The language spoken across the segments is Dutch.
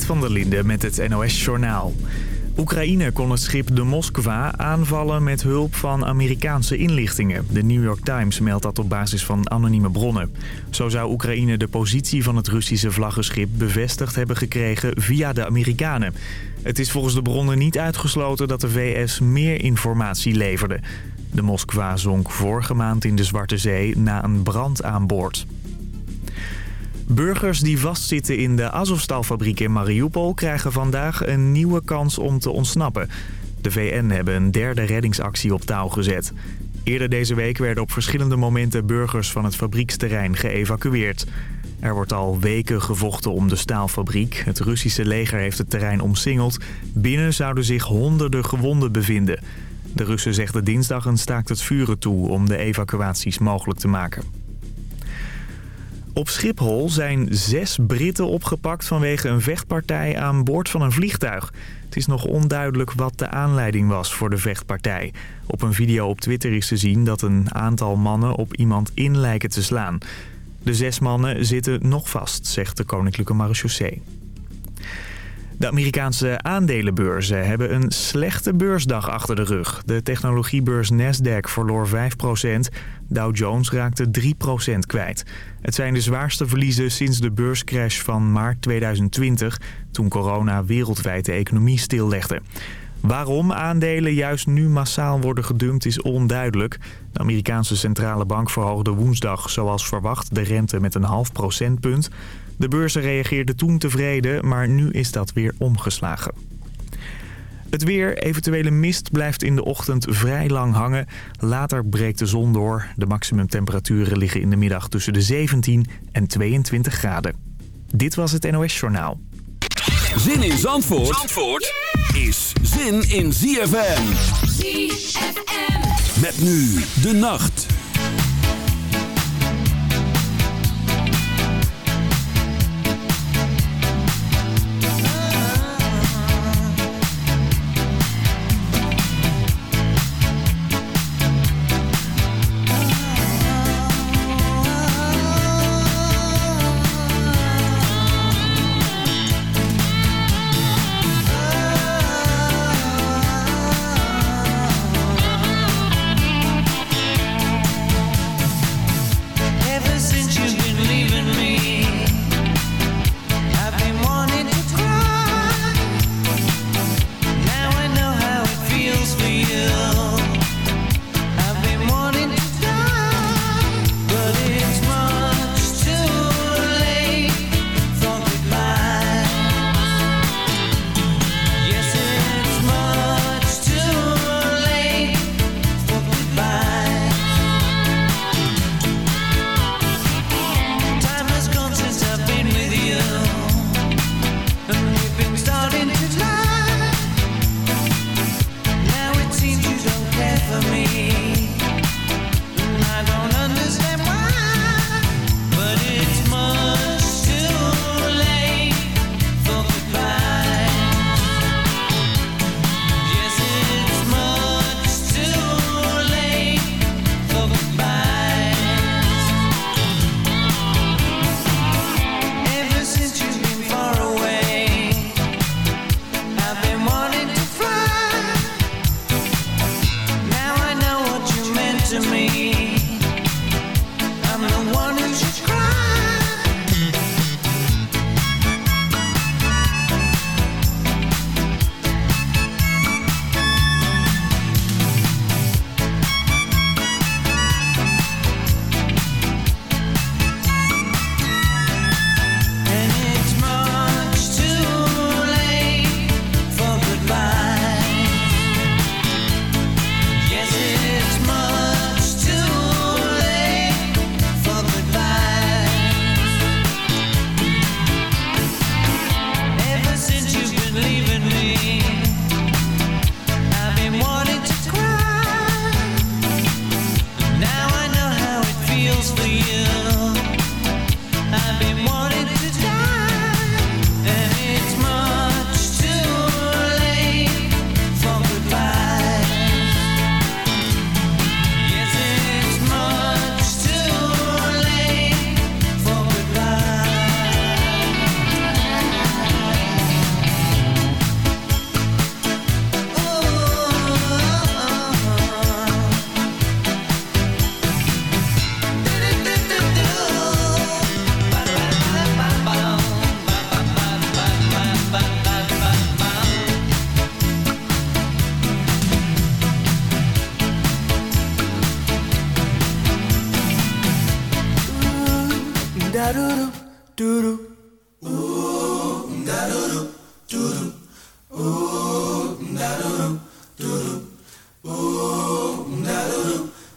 Van der Linde met het NOS-journaal. Oekraïne kon het schip de Moskva aanvallen met hulp van Amerikaanse inlichtingen. De New York Times meldt dat op basis van anonieme bronnen. Zo zou Oekraïne de positie van het Russische vlaggenschip bevestigd hebben gekregen via de Amerikanen. Het is volgens de bronnen niet uitgesloten dat de VS meer informatie leverde. De Moskva zonk vorige maand in de Zwarte Zee na een brand aan boord. Burgers die vastzitten in de Azovstal-fabriek in Mariupol... krijgen vandaag een nieuwe kans om te ontsnappen. De VN hebben een derde reddingsactie op touw gezet. Eerder deze week werden op verschillende momenten burgers van het fabrieksterrein geëvacueerd. Er wordt al weken gevochten om de staalfabriek. Het Russische leger heeft het terrein omsingeld. Binnen zouden zich honderden gewonden bevinden. De Russen zegden dinsdag een staakt het vuren toe om de evacuaties mogelijk te maken. Op Schiphol zijn zes Britten opgepakt vanwege een vechtpartij aan boord van een vliegtuig. Het is nog onduidelijk wat de aanleiding was voor de vechtpartij. Op een video op Twitter is te zien dat een aantal mannen op iemand in lijken te slaan. De zes mannen zitten nog vast, zegt de Koninklijke Marechaussee. De Amerikaanse aandelenbeurzen hebben een slechte beursdag achter de rug. De technologiebeurs Nasdaq verloor 5%, Dow Jones raakte 3% kwijt. Het zijn de zwaarste verliezen sinds de beurscrash van maart 2020... toen corona wereldwijd de economie stillegde. Waarom aandelen juist nu massaal worden gedumpt is onduidelijk. De Amerikaanse centrale bank verhoogde woensdag zoals verwacht de rente met een half procentpunt... De beurzen reageerden toen tevreden, maar nu is dat weer omgeslagen. Het weer, eventuele mist, blijft in de ochtend vrij lang hangen. Later breekt de zon door. De maximumtemperaturen liggen in de middag tussen de 17 en 22 graden. Dit was het NOS Journaal. Zin in Zandvoort, Zandvoort is zin in ZFM. ZFM. Met nu de nacht.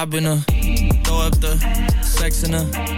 I've been a throw up the sex in a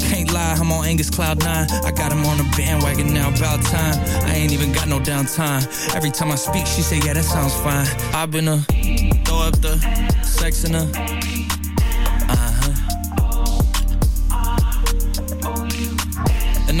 Can't lie, I'm on Angus Cloud 9. I got him on a bandwagon now, about time. I ain't even got no downtime. Every time I speak, she say, yeah, that sounds fine. I've been a throw up the sex in her. Uh-huh. And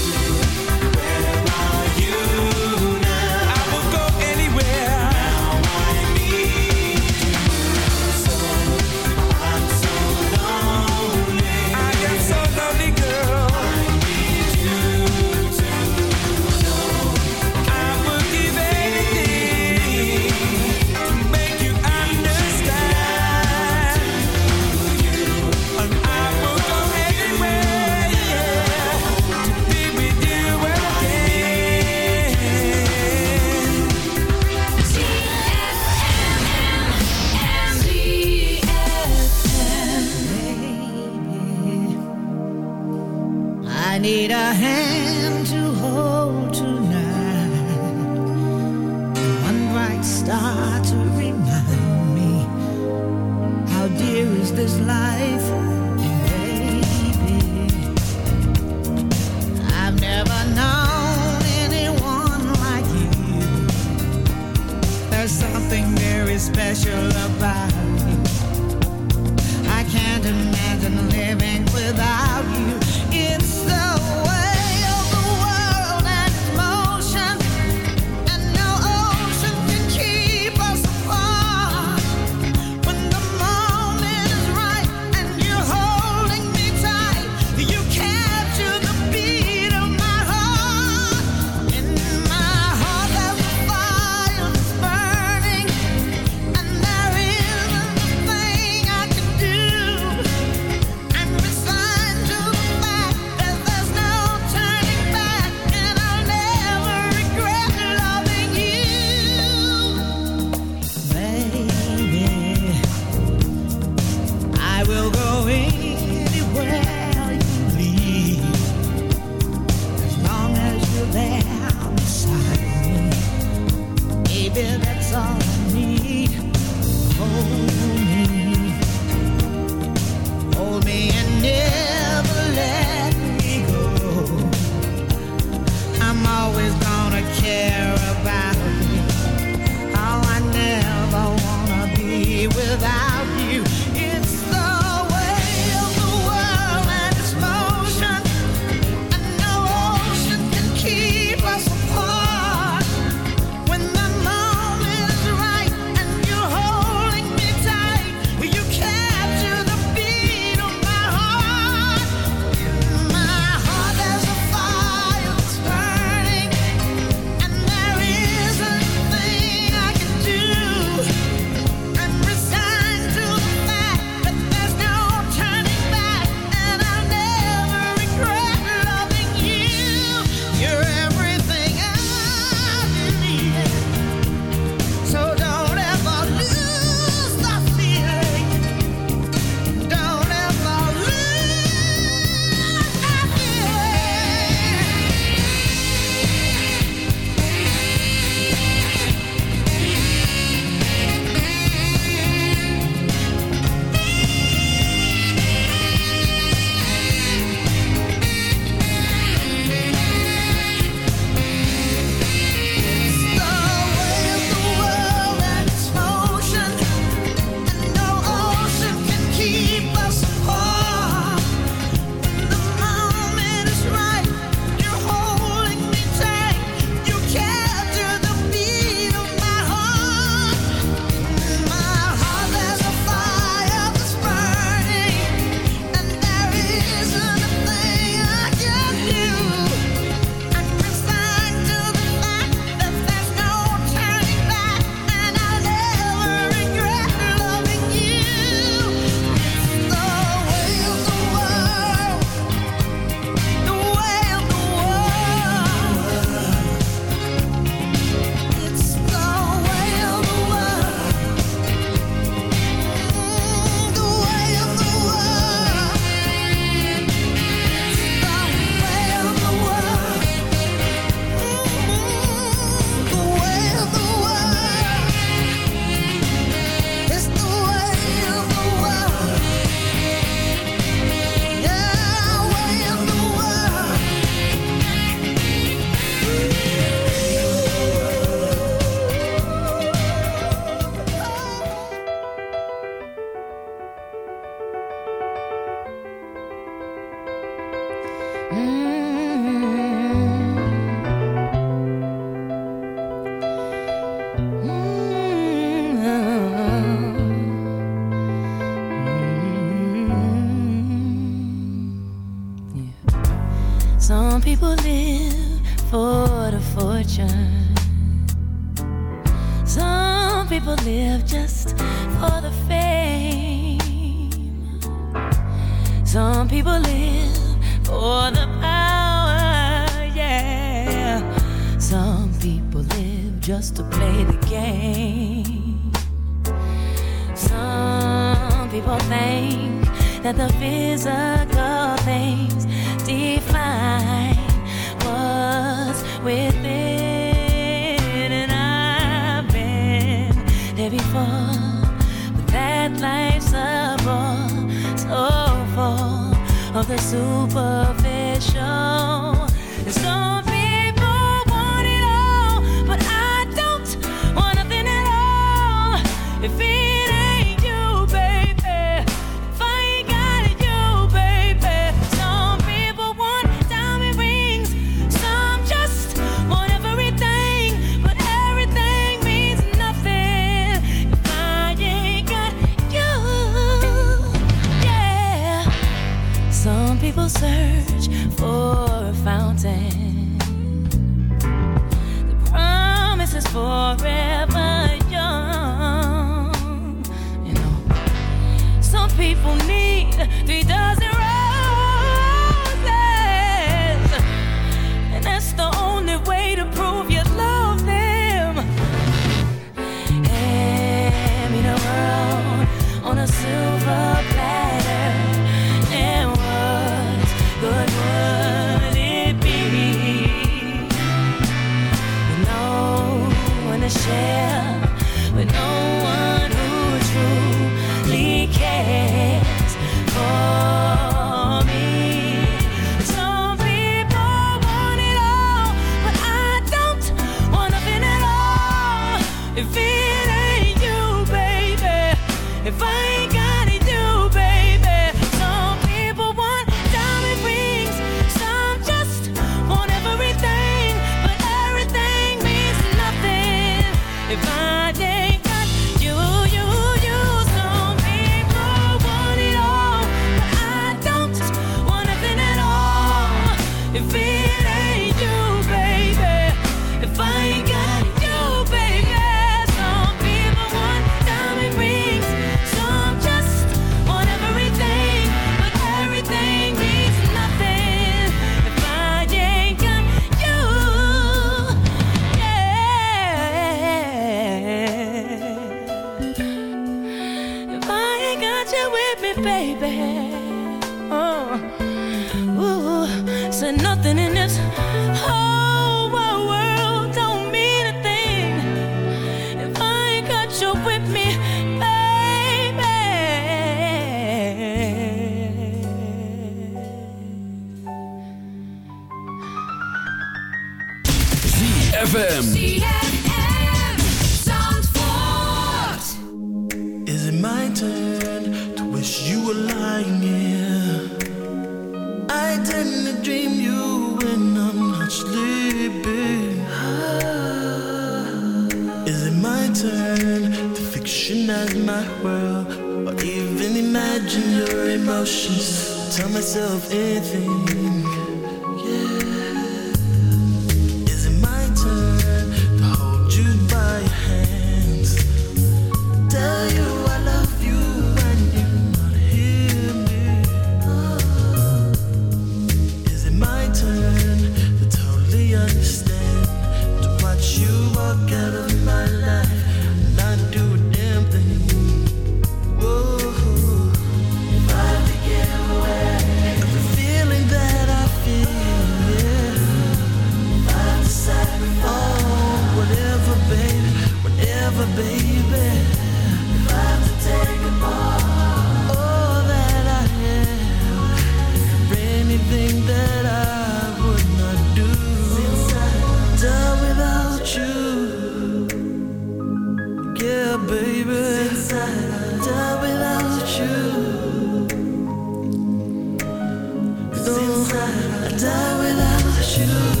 die without you.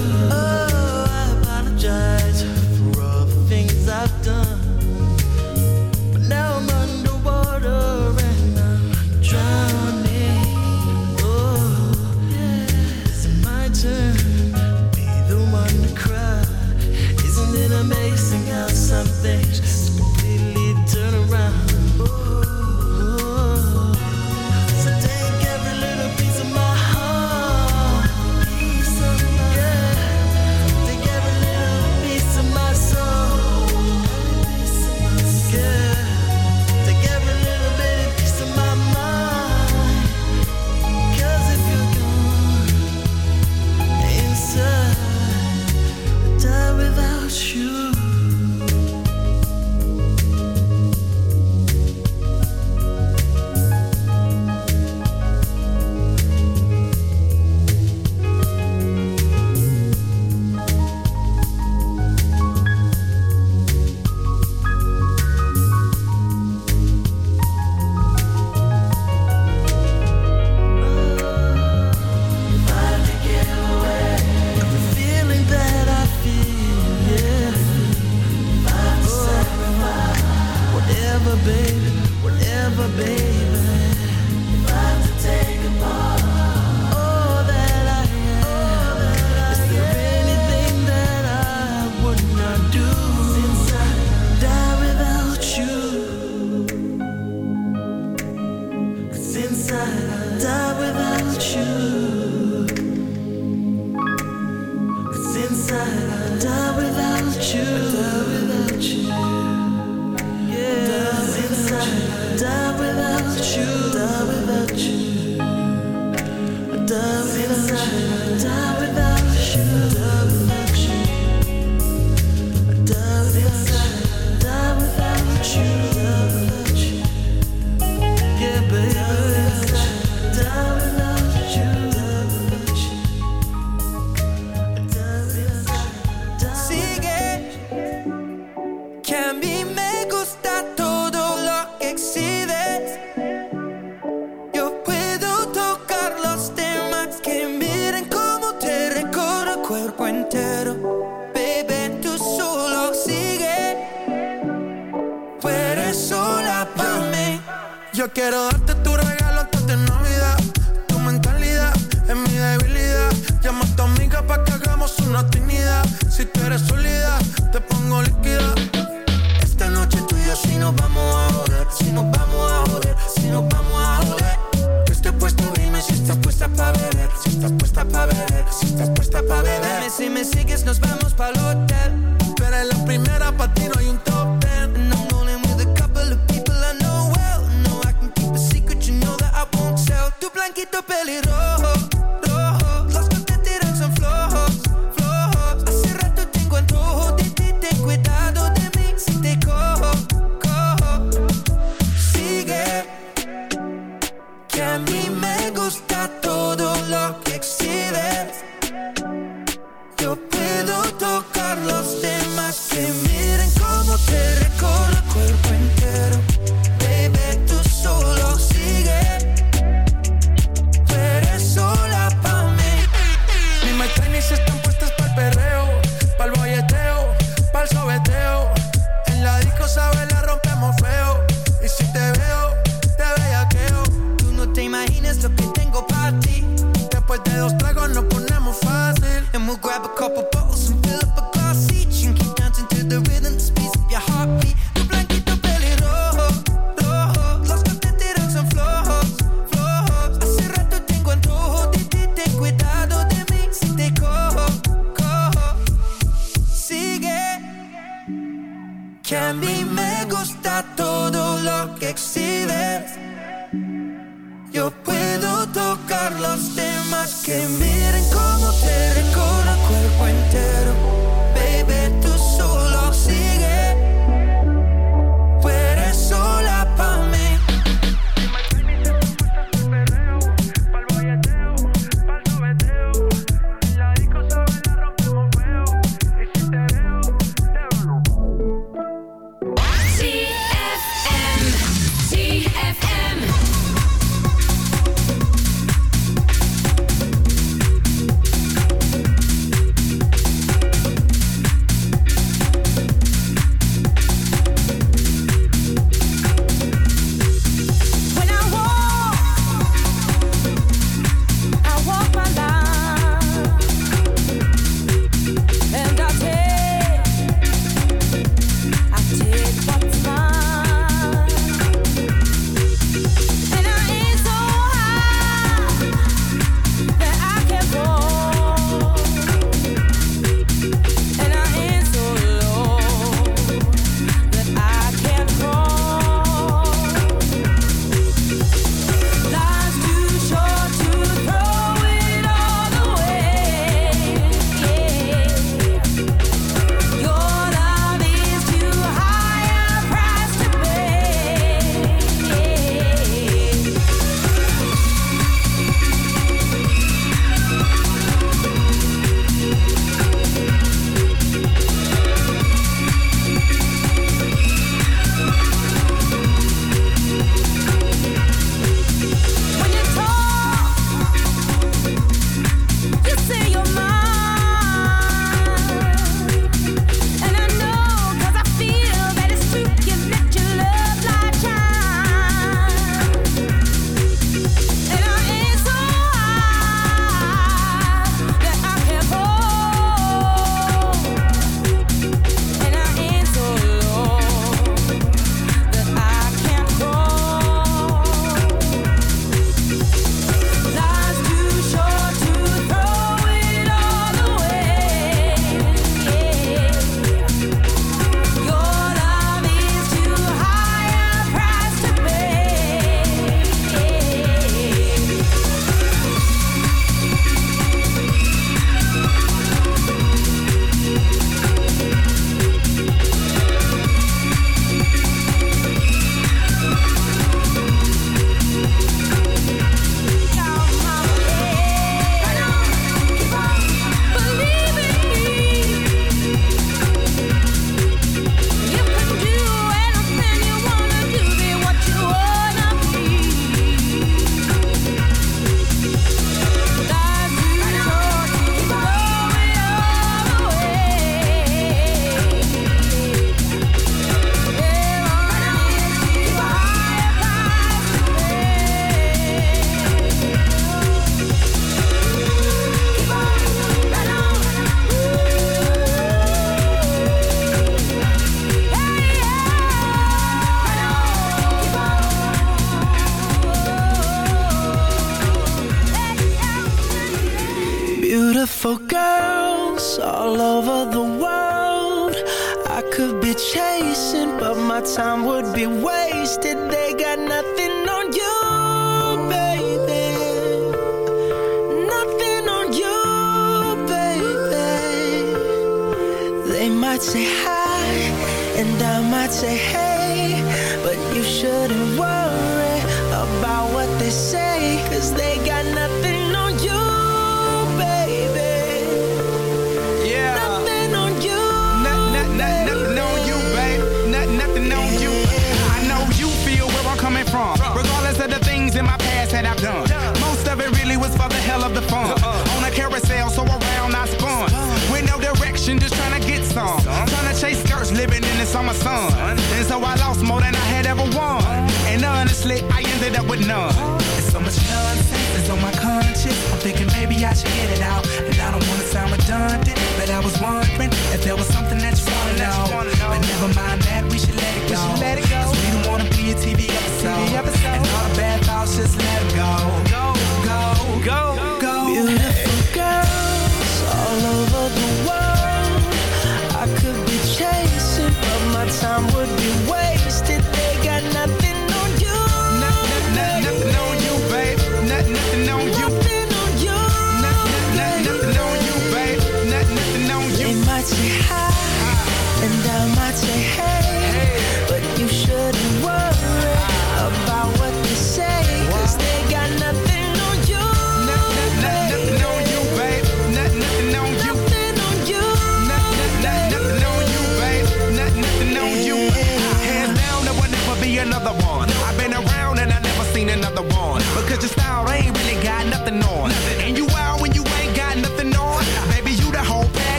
would be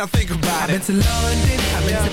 Now think about it. I've been to London, I've been yeah. to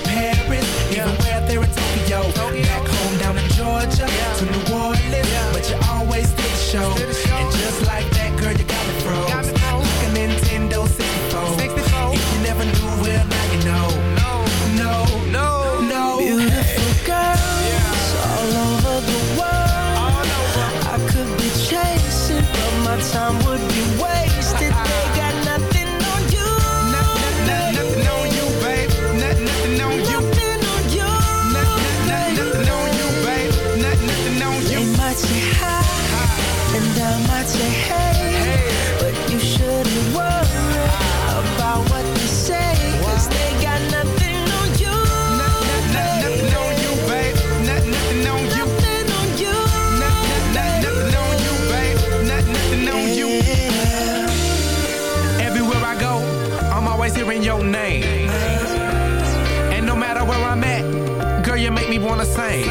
the same.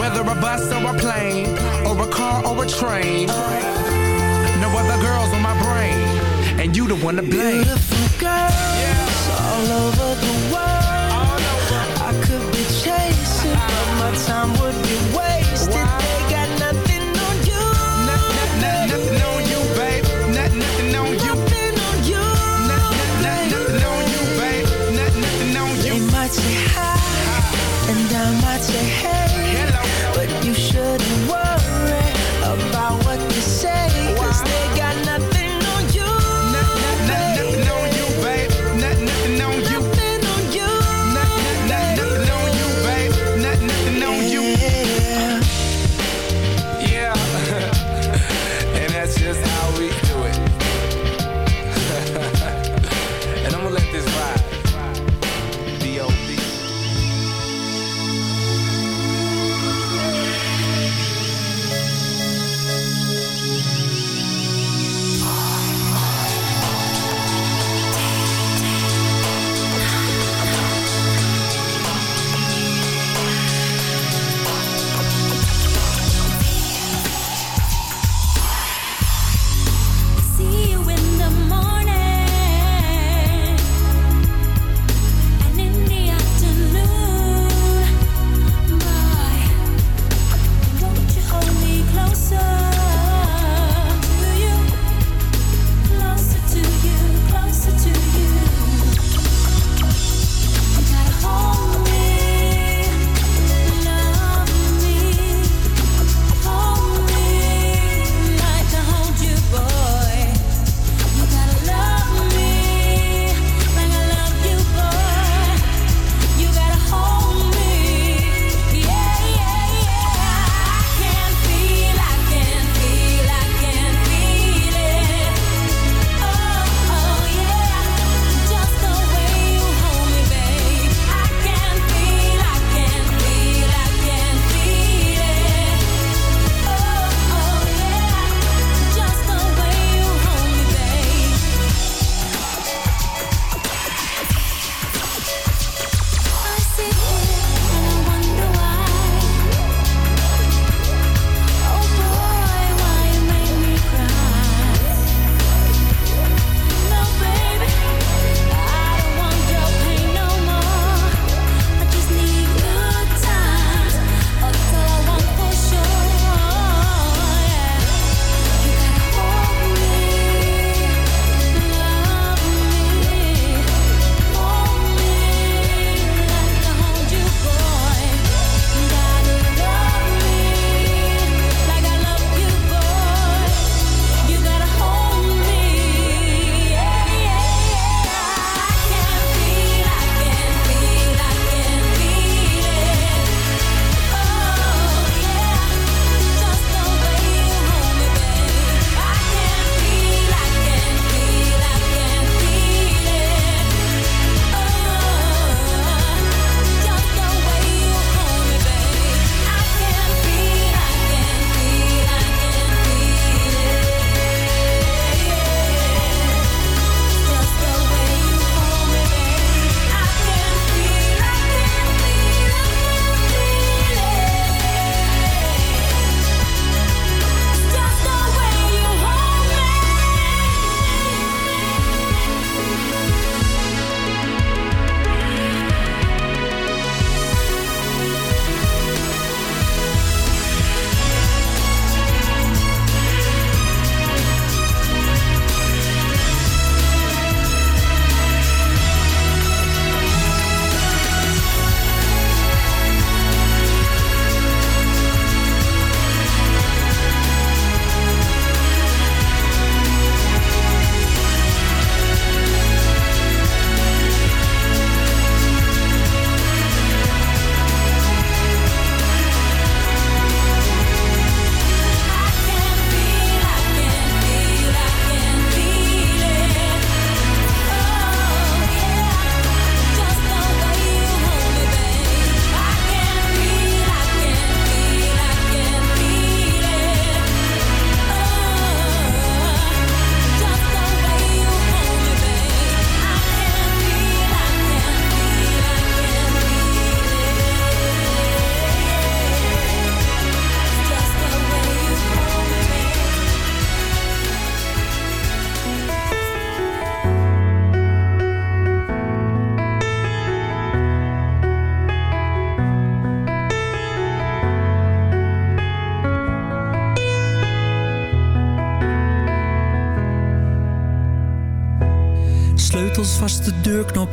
Whether a bus or a plane, or a car or a train. No other girls on my brain, and you the one to blame. Beautiful girls all over the world. I could be chasing, but my time would be wasted. might say hey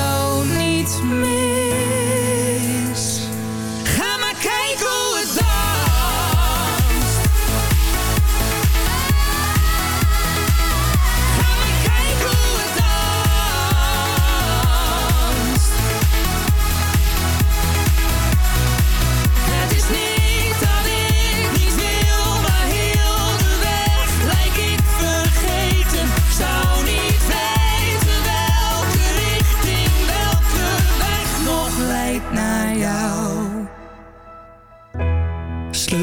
Jou niet mis.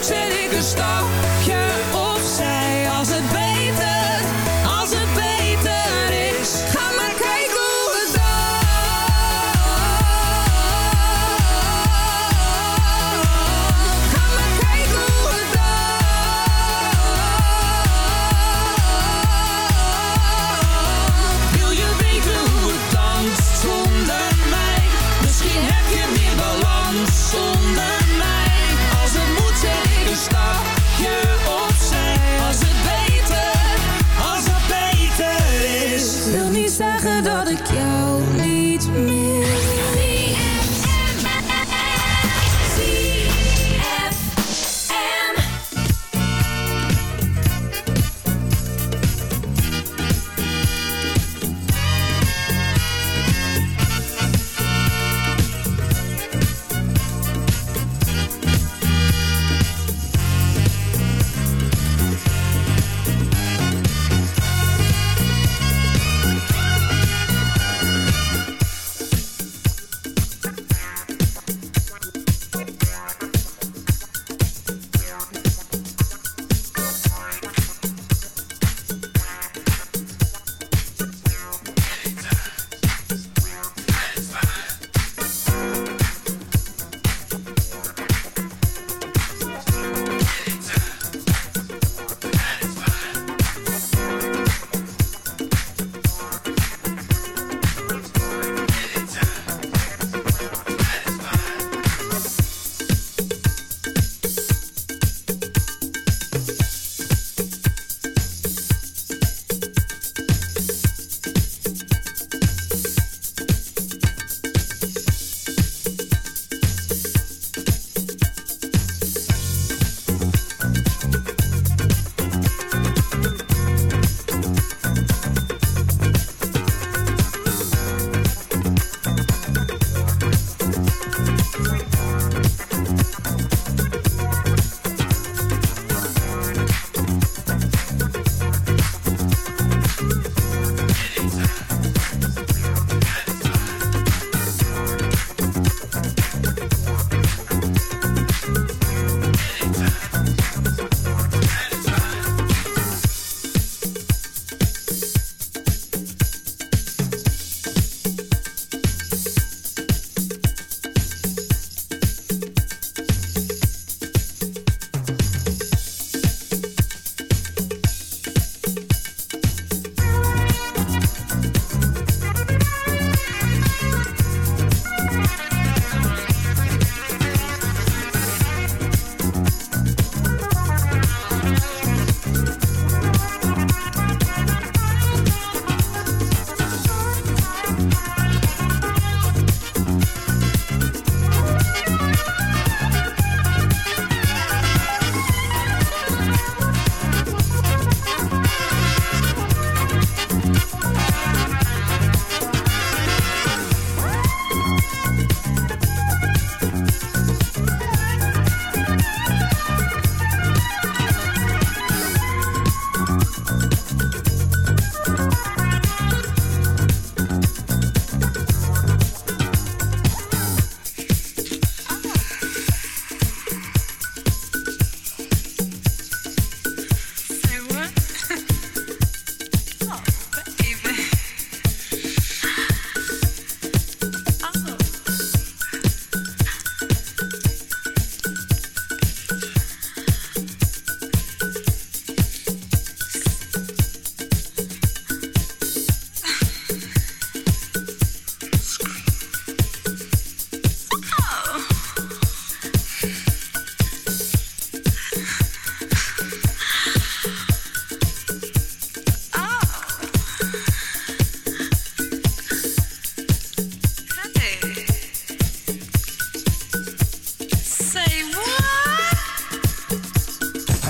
Hoe zet